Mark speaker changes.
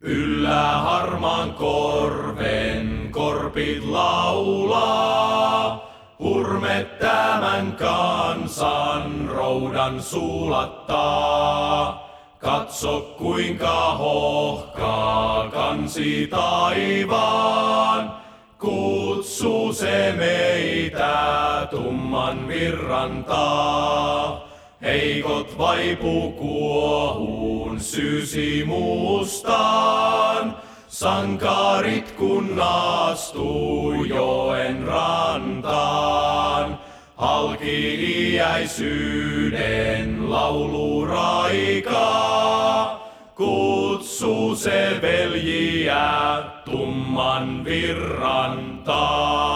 Speaker 1: Yllä harmaan korven korpit laulaa. Hurme tämän kansan roudan suulattaa. Katso kuinka hohkaa kansi taivaan. Kutsu se meitä tumman virrantaa. Heikot vaipu kuohuun syysi mustaan. Sankarit kun astuu joen rantaan. Halki iäisyyden lauluraikaa. Kutsu se veljiä tumman virrantaan.